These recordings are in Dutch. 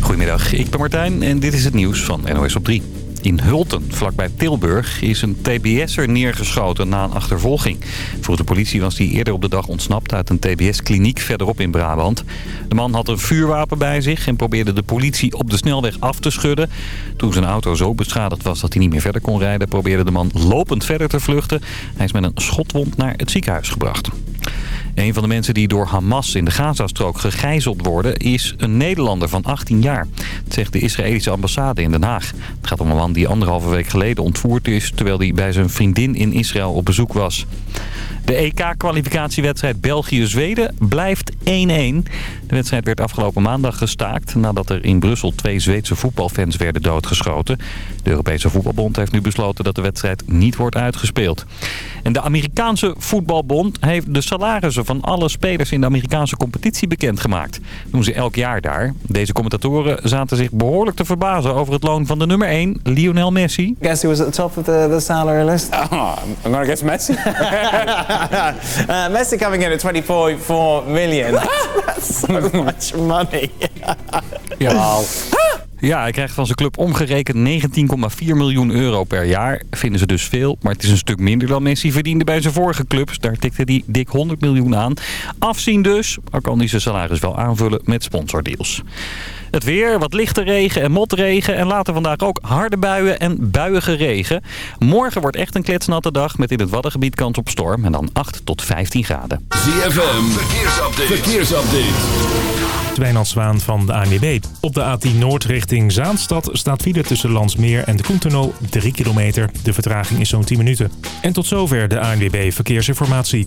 Goedemiddag, ik ben Martijn en dit is het nieuws van NOS op 3. In Hulten, vlakbij Tilburg, is een TBS'er neergeschoten na een achtervolging. Volgens de politie was hij eerder op de dag ontsnapt uit een TBS-kliniek verderop in Brabant. De man had een vuurwapen bij zich en probeerde de politie op de snelweg af te schudden. Toen zijn auto zo beschadigd was dat hij niet meer verder kon rijden... probeerde de man lopend verder te vluchten. Hij is met een schotwond naar het ziekenhuis gebracht. Een van de mensen die door Hamas in de Gazastrook gegijzeld worden... is een Nederlander van 18 jaar. Zegt de Israëlische ambassade in Den Haag. Het gaat om een man die anderhalve week geleden ontvoerd is... terwijl hij bij zijn vriendin in Israël op bezoek was. De EK-kwalificatiewedstrijd België-Zweden blijft 1-1. De wedstrijd werd afgelopen maandag gestaakt... nadat er in Brussel twee Zweedse voetbalfans werden doodgeschoten. De Europese Voetbalbond heeft nu besloten dat de wedstrijd niet wordt uitgespeeld. En de Amerikaanse Voetbalbond heeft de salarissen van alle spelers in de Amerikaanse competitie bekendgemaakt. Dat doen ze elk jaar daar. Deze commentatoren zaten zich behoorlijk te verbazen over het loon van de nummer 1, Lionel Messi. Guess who was at the top of the, the salary list? Oh, I'm gonna guess Messi. uh, Messi coming in at 24 million. That's so much money. Ja. Ja, hij krijgt van zijn club omgerekend 19,4 miljoen euro per jaar. Vinden ze dus veel, maar het is een stuk minder dan Messi verdiende bij zijn vorige clubs. Daar tikte hij dik 100 miljoen aan. Afzien dus, maar kan hij zijn salaris wel aanvullen met sponsordeals. Het weer, wat lichte regen en motregen. En later vandaag ook harde buien en buiige regen. Morgen wordt echt een kletsnatte dag met in het Waddengebied kans op storm. En dan 8 tot 15 graden. ZFM, verkeersupdate. verkeersupdate. Wijnand Zwaan van de ANWB. Op de A10 Noord richting Zaanstad staat file tussen Landsmeer en de Koentunnel 3 kilometer. De vertraging is zo'n 10 minuten. En tot zover de ANWB Verkeersinformatie.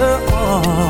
Oh.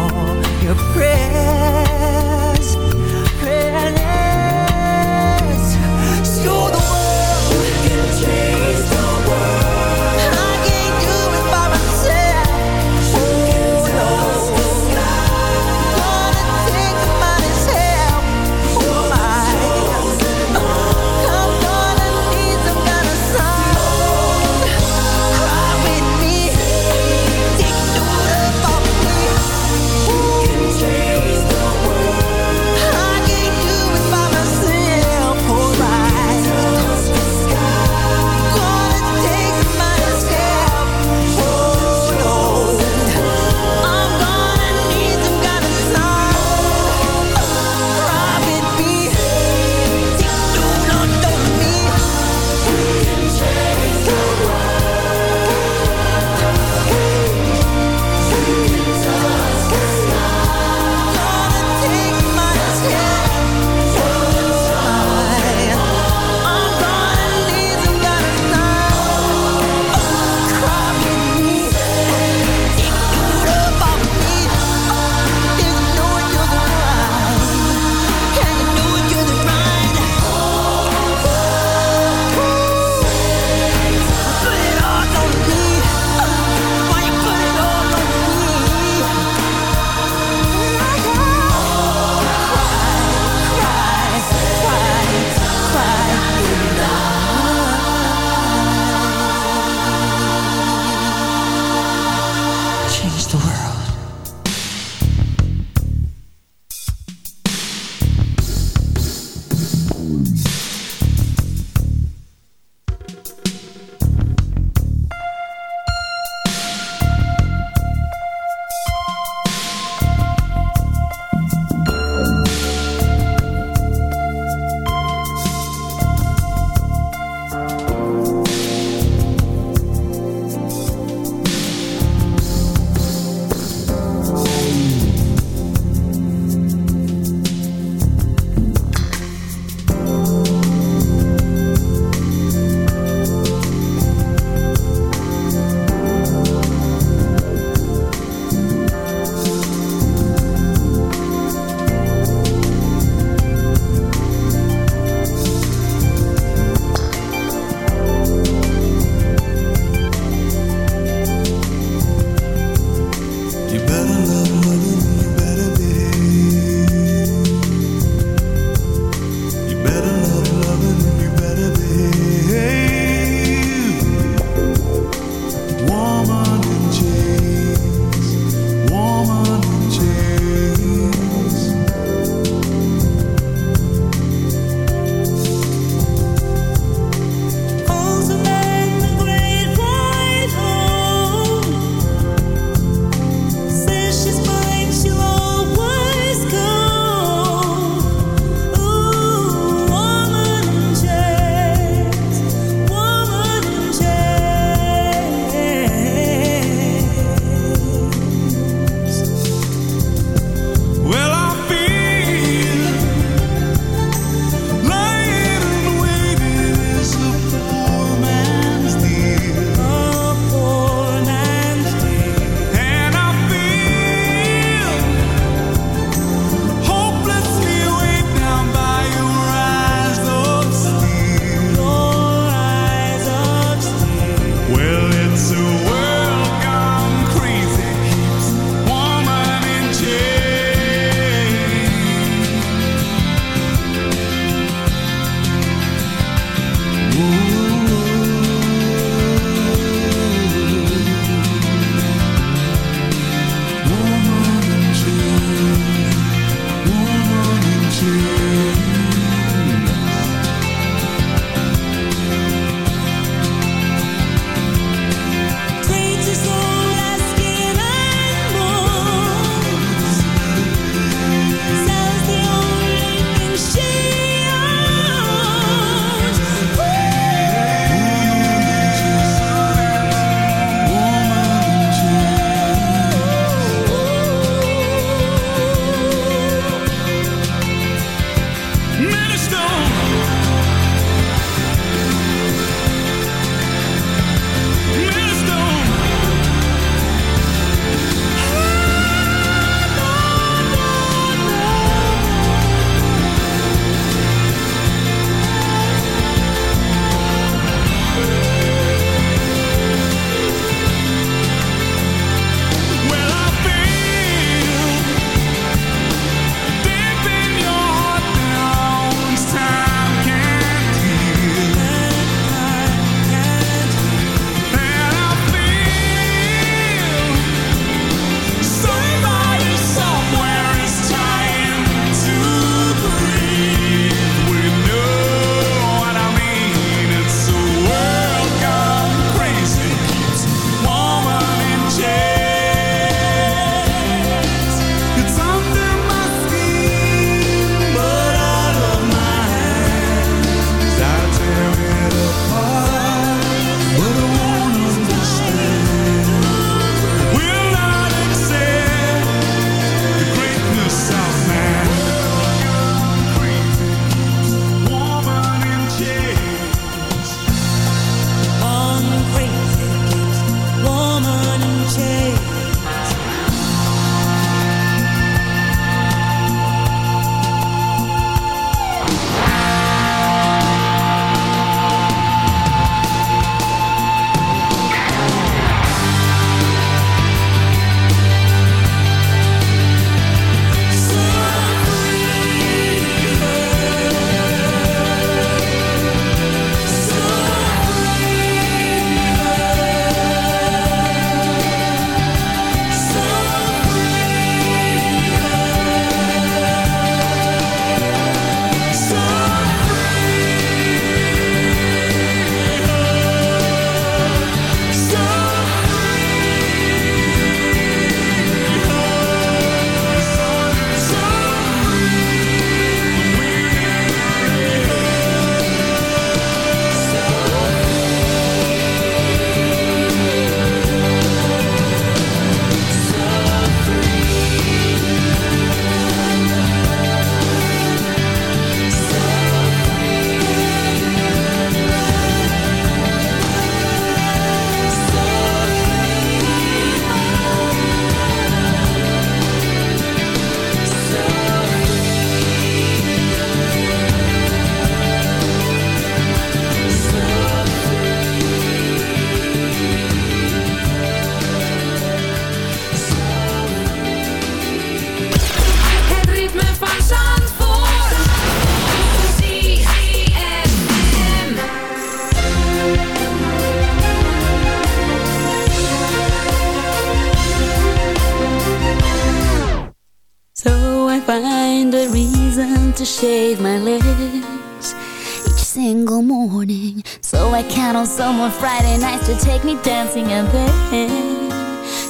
someone Friday nights to take me dancing and then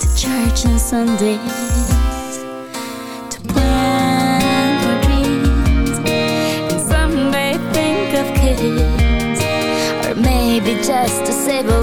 to church on Sundays. To plan for dreams and someday think of kids, or maybe just to save a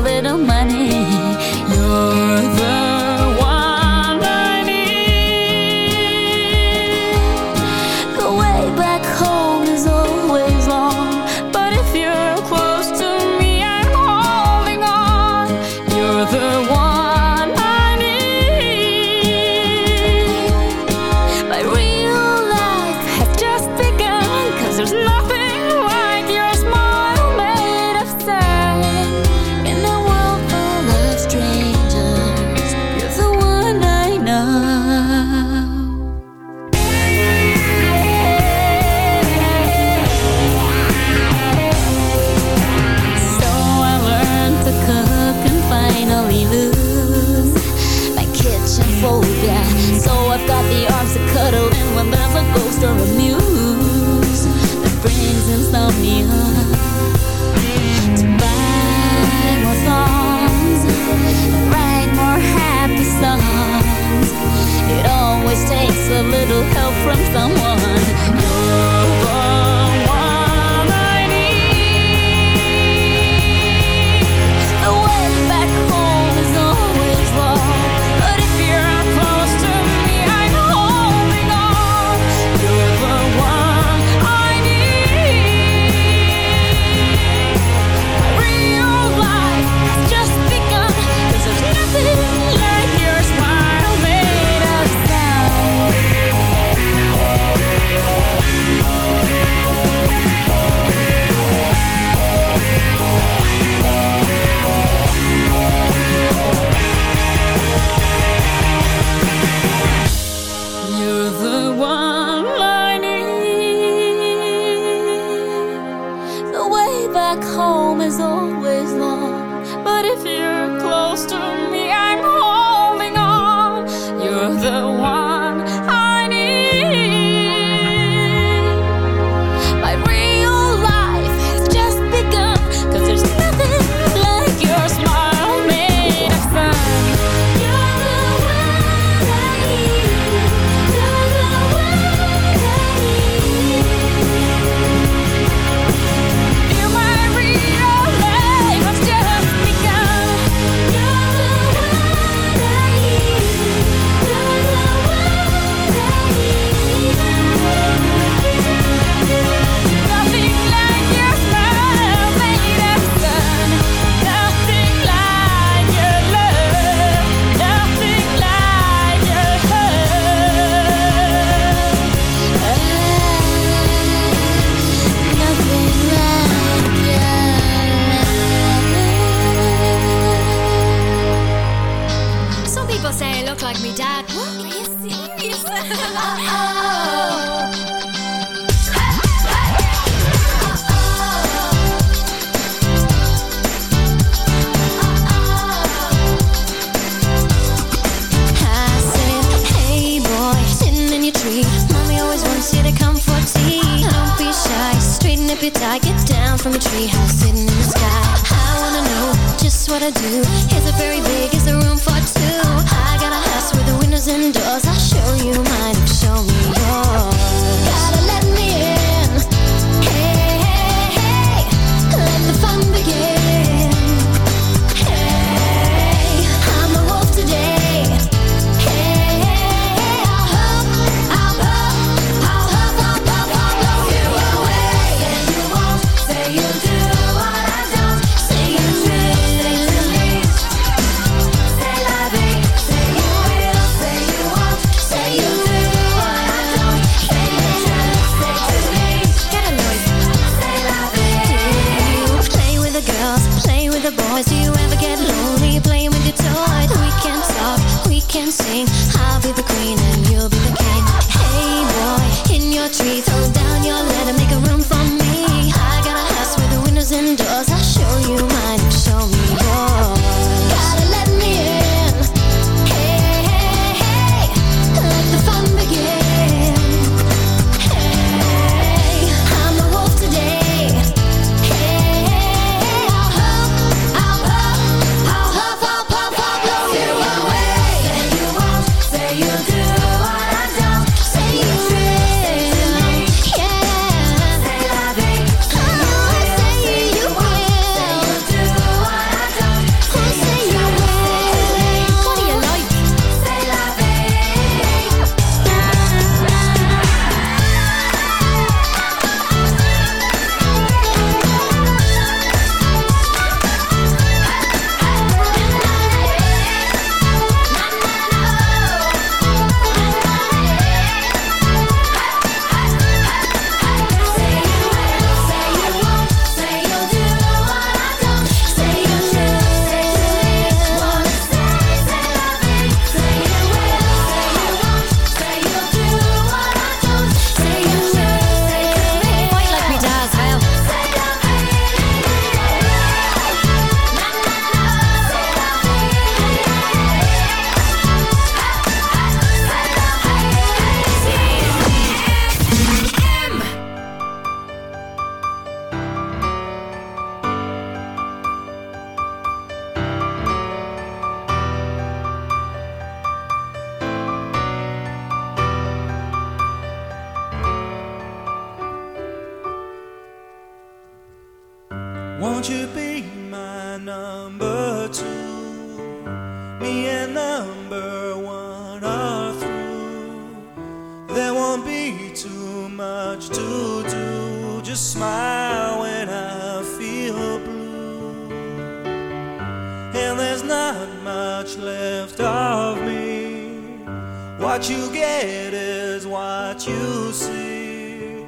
What you get is what you see.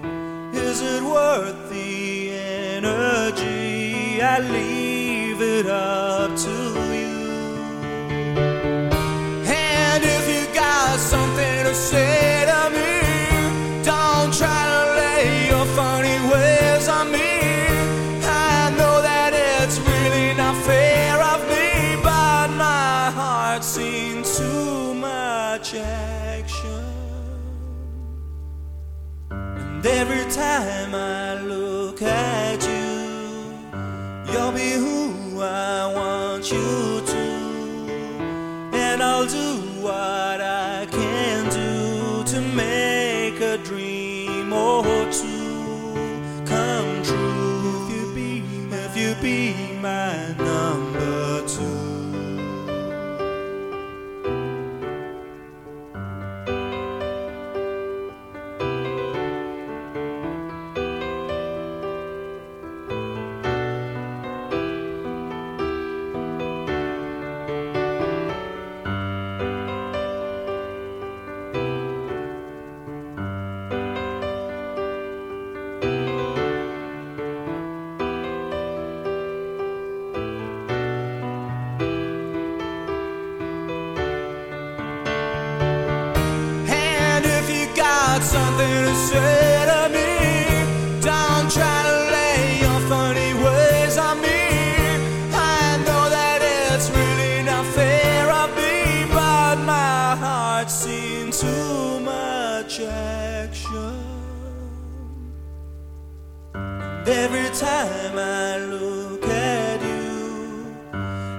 Is it worth the energy? I leave it up to you. And if you got something to say time. I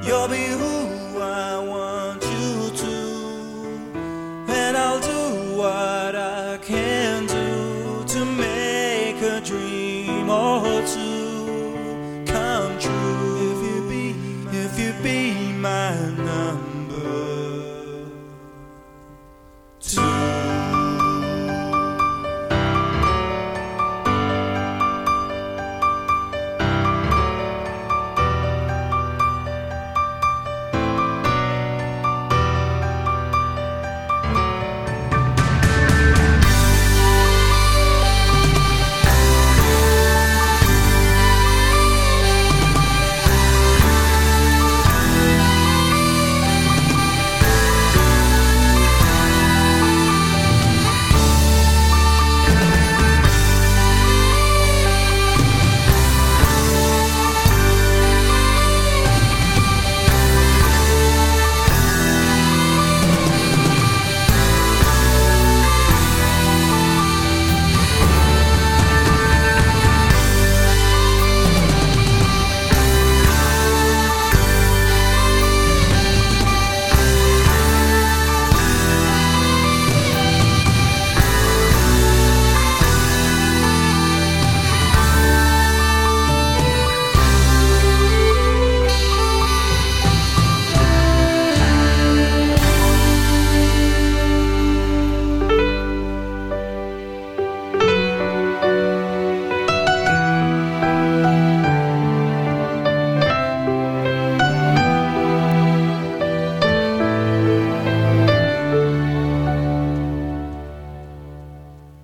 you'll be who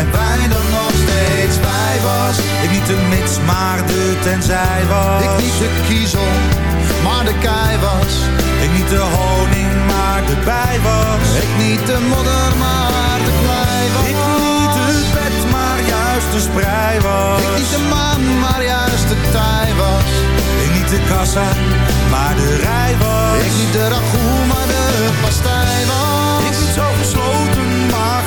En wij dan nog steeds wij was. Ik niet de mits, maar de tenzij was. Ik niet de kiezel, maar de kei was. Ik niet de honing, maar de bij was. Ik niet de modder, maar de klei was. Ik niet het bed, maar juist de sprei was. Ik niet de maan, maar juist de tij was. Ik niet de kassa, maar de rij was. Ik niet de ragout, maar de pastij was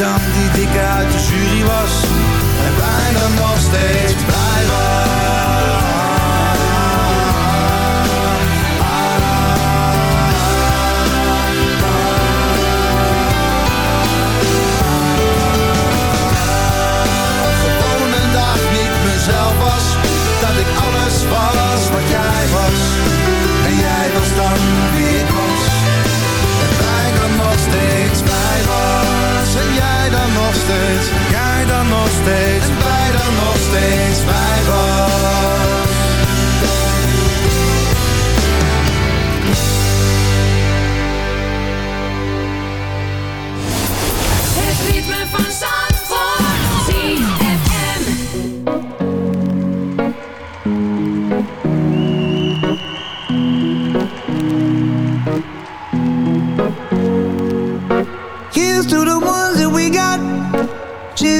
dan die dikke uit de jury was. En wij dan nog steeds blij Gewoon een dag niet mezelf was Dat ik alles was wat jij was steeds. Jij dan nog steeds? En wij dan nog steeds? Wij was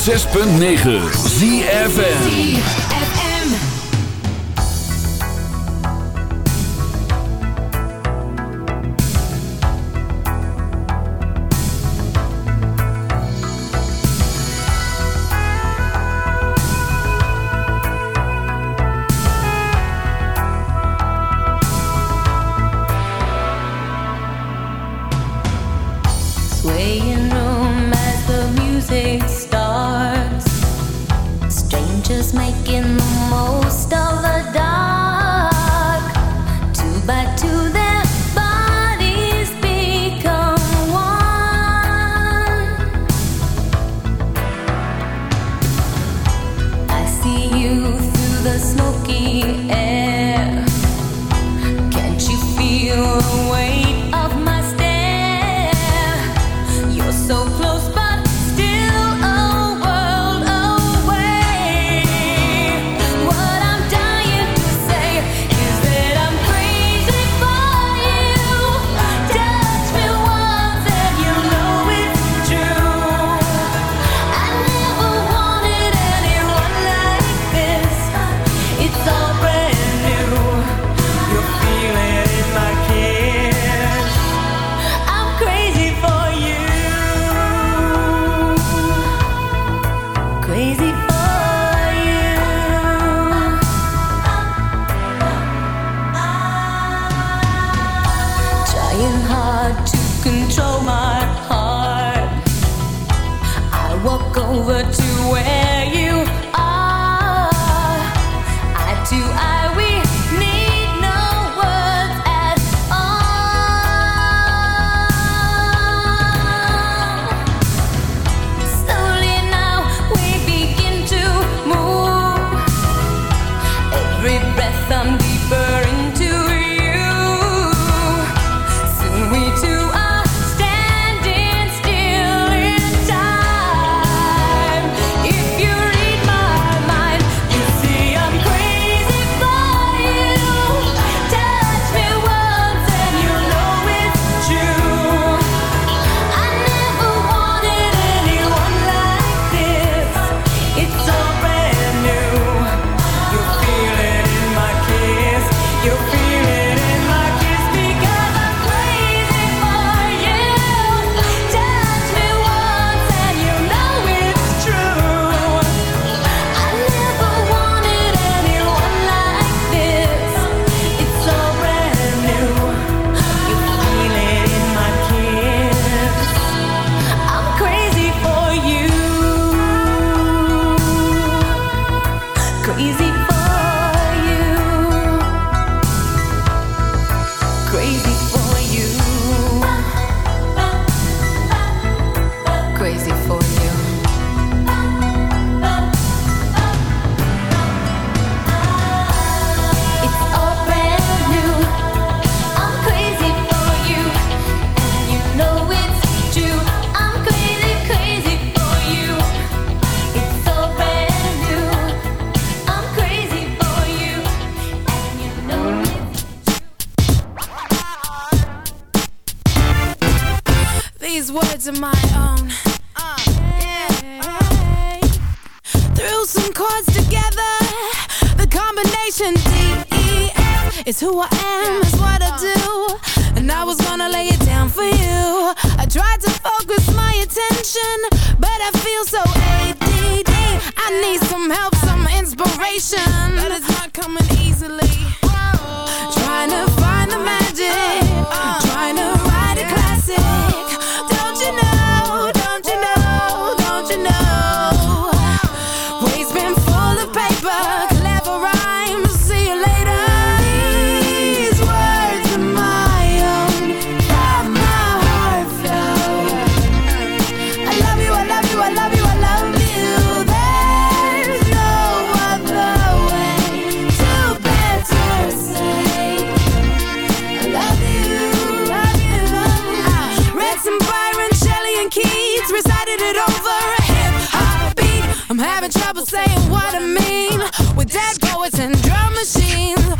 106.9 ZFN but I feel so ADD. I need some help, some inspiration, but it's not coming easily. machine.